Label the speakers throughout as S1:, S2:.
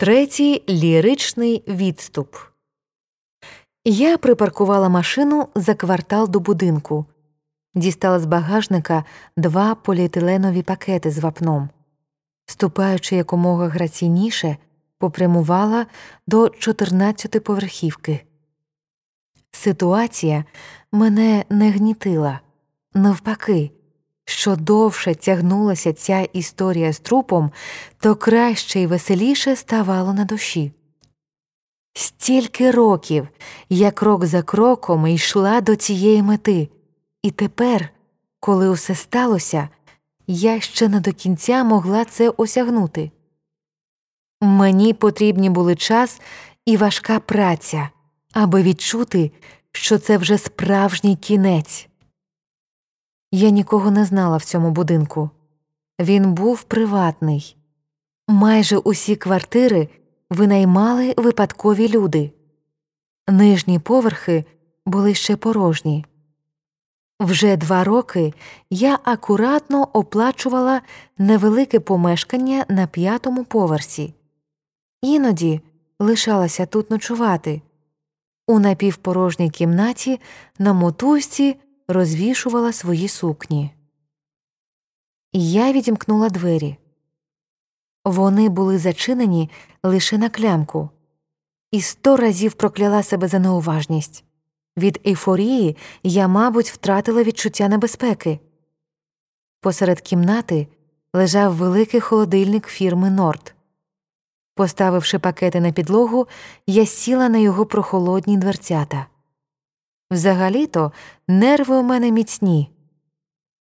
S1: Третій ліричний відступ. Я припаркувала машину за квартал до будинку, дістала з багажника два поліетиленові пакети з вапном. Ступаючи якомога граційніше, попрямувала до 14-поверхівки. Ситуація мене не гнітила. Навпаки, що довше тягнулася ця історія з трупом, то краще й веселіше ставало на душі. Стільки років я крок за кроком йшла до цієї мети, і тепер, коли усе сталося, я ще не до кінця могла це осягнути. Мені потрібні були час і важка праця, аби відчути, що це вже справжній кінець. Я нікого не знала в цьому будинку. Він був приватний. Майже усі квартири винаймали випадкові люди. Нижні поверхи були ще порожні. Вже два роки я акуратно оплачувала невелике помешкання на п'ятому поверсі, іноді лишалася тут ночувати. У напівпорожній кімнаті на мотузці розвішувала свої сукні. Я відімкнула двері. Вони були зачинені лише на клямку, і сто разів прокляла себе за неуважність. Від ейфорії я, мабуть, втратила відчуття небезпеки. Посеред кімнати лежав великий холодильник фірми Норд. Поставивши пакети на підлогу, я сіла на його прохолодні дверцята. Взагалі-то нерви у мене міцні.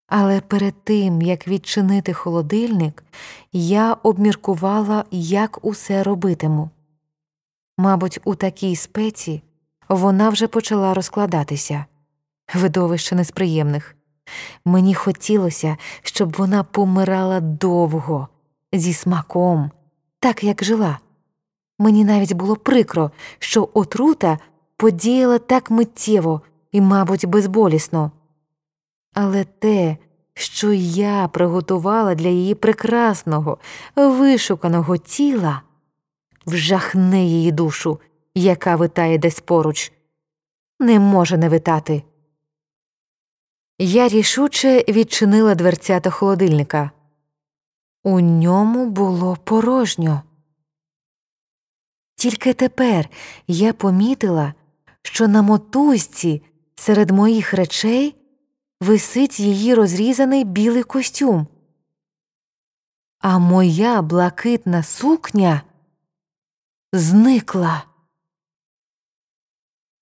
S1: Але перед тим, як відчинити холодильник, я обміркувала, як усе робитиму. Мабуть, у такій спеці вона вже почала розкладатися видовище несприємних. Мені хотілося, щоб вона помирала довго, зі смаком, так як жила. Мені навіть було прикро, що отрута подіяла так миттєво і, мабуть, безболісно. Але те, що я приготувала для її прекрасного, вишуканого тіла, вжахне її душу, яка витає десь поруч, не може не витати. Я рішуче відчинила дверцята холодильника. У ньому було порожньо. Тільки тепер я помітила, що на мотузці серед моїх речей висить її розрізаний білий костюм, а моя блакитна сукня зникла.